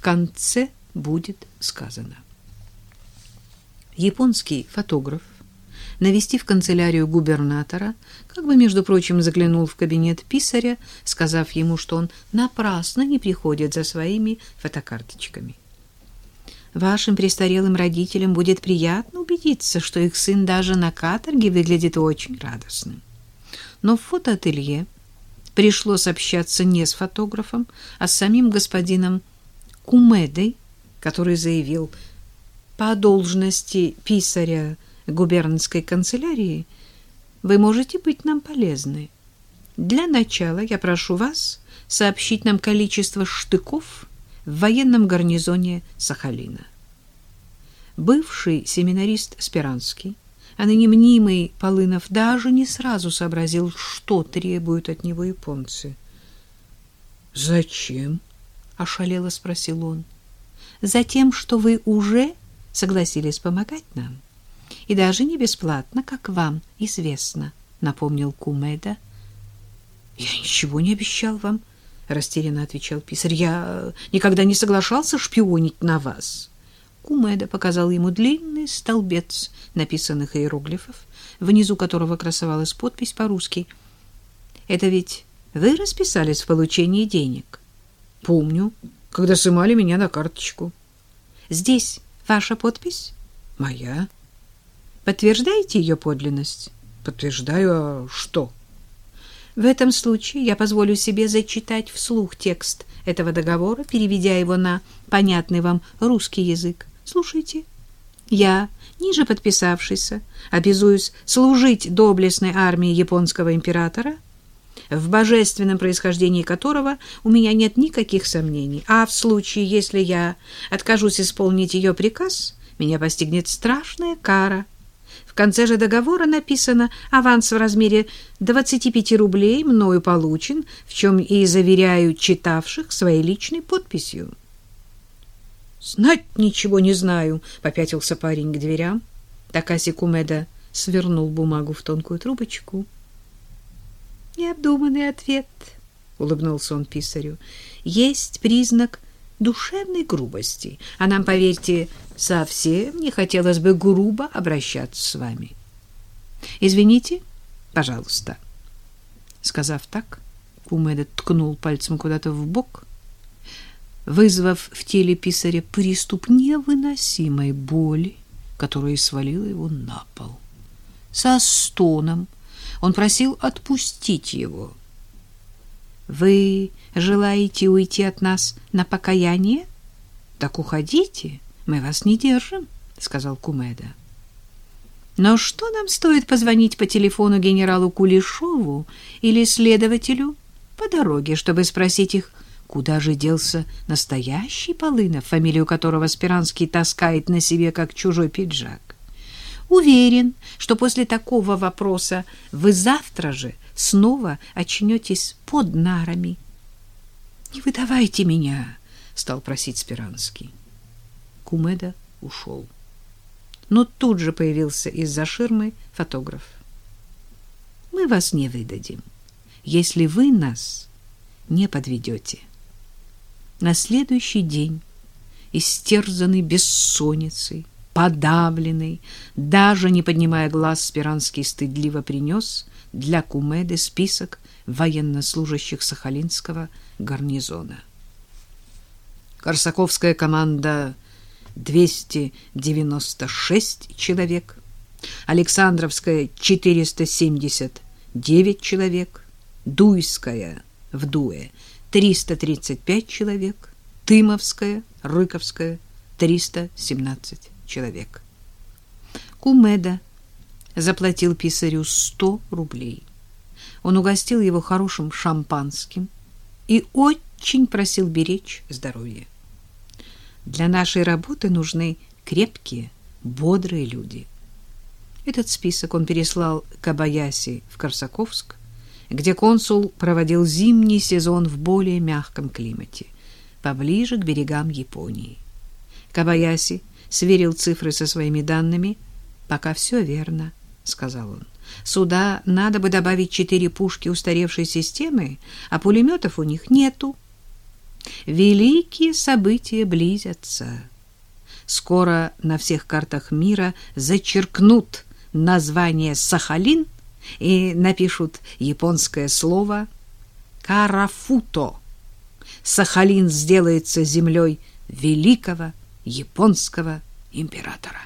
конце будет сказано. Японский фотограф, навестив канцелярию губернатора, как бы, между прочим, заглянул в кабинет писаря, сказав ему, что он напрасно не приходит за своими фотокарточками. Вашим престарелым родителям будет приятно убедиться, что их сын даже на каторге выглядит очень радостным. Но в фотоателье пришлось общаться не с фотографом, а с самим господином Кумедой, который заявил, по должности писаря губернской канцелярии вы можете быть нам полезны. Для начала я прошу вас сообщить нам количество штыков в военном гарнизоне Сахалина. Бывший семинарист Спиранский, а ныне мнимый Полынов, даже не сразу сообразил, что требуют от него японцы. «Зачем?» — ошалело спросил он. «Затем, что вы уже согласились помогать нам. И даже не бесплатно, как вам известно», — напомнил Кумеда. «Я ничего не обещал вам», — растерянно отвечал писарь. «Я никогда не соглашался шпионить на вас». Кумеда показал ему длинный столбец написанных иероглифов, внизу которого красовалась подпись по-русски. «Это ведь вы расписались в получении денег?» «Помню, когда сымали меня на карточку». «Здесь ваша подпись?» «Моя». «Подтверждаете ее подлинность?» «Подтверждаю, а что?» В этом случае я позволю себе зачитать вслух текст этого договора, переведя его на понятный вам русский язык. Слушайте. Я, ниже подписавшийся, обязуюсь служить доблестной армии японского императора, в божественном происхождении которого у меня нет никаких сомнений. А в случае, если я откажусь исполнить ее приказ, меня постигнет страшная кара. В конце же договора написано «Аванс в размере 25 рублей мною получен, в чем и заверяю читавших своей личной подписью». Знать ничего не знаю, попятился парень к дверям. Такаси Кумеда свернул бумагу в тонкую трубочку. Необдуманный ответ, улыбнулся он писарю. Есть признак душевной грубости, а нам, поверьте, совсем не хотелось бы грубо обращаться с вами. Извините, пожалуйста. Сказав так, Кумеда ткнул пальцем куда-то в бок вызвав в теле писаря приступ невыносимой боли, которая свалила его на пол. Со стоном он просил отпустить его. «Вы желаете уйти от нас на покаяние? Так уходите, мы вас не держим», — сказал Кумеда. «Но что нам стоит позвонить по телефону генералу Кулешову или следователю по дороге, чтобы спросить их, Куда же делся настоящий Полынов, фамилию которого Спиранский таскает на себе как чужой пиджак? Уверен, что после такого вопроса вы завтра же снова очнетесь под нарами. — Не выдавайте меня, — стал просить Спиранский. Кумеда ушел. Но тут же появился из-за ширмы фотограф. — Мы вас не выдадим, если вы нас не подведете. — на следующий день, истерзанный бессонницей, подавленный, даже не поднимая глаз, Спиранский стыдливо принес для Кумеды список военнослужащих Сахалинского гарнизона. Корсаковская команда 296 человек, Александровская 479 человек, Дуйская в Дуэ 335 человек, Тымовская, Рыковская 317 человек. Кумеда заплатил писарю 100 рублей. Он угостил его хорошим шампанским и очень просил беречь здоровье. Для нашей работы нужны крепкие, бодрые люди. Этот список он переслал Кабаяси в Корсаковск, где консул проводил зимний сезон в более мягком климате, поближе к берегам Японии. Кабаяси сверил цифры со своими данными. «Пока все верно», — сказал он. «Сюда надо бы добавить четыре пушки устаревшей системы, а пулеметов у них нету. Великие события близятся. Скоро на всех картах мира зачеркнут название «Сахалин» и напишут японское слово «Карафуто». Сахалин сделается землей великого японского императора.